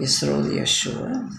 Yisrael Yeshua.